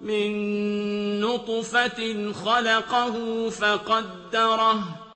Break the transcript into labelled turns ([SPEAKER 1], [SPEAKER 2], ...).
[SPEAKER 1] مِن نُّطْفَةٍ خَلَقَهُ فَقَدَّرَهُ